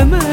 Yemem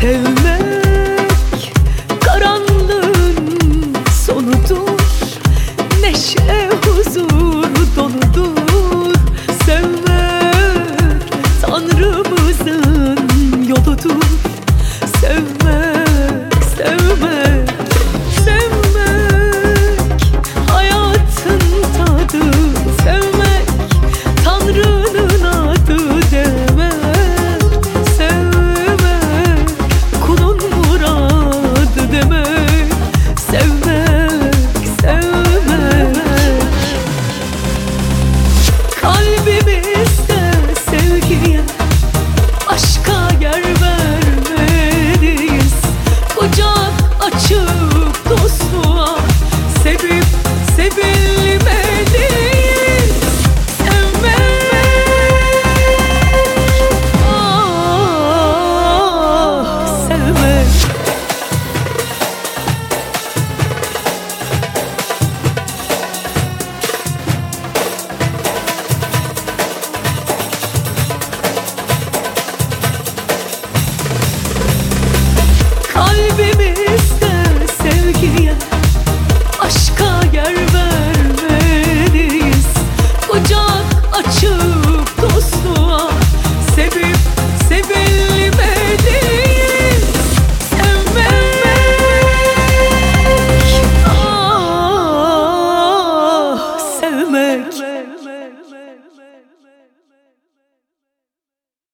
Sevmek karanlığın sonudur. Neşe huzur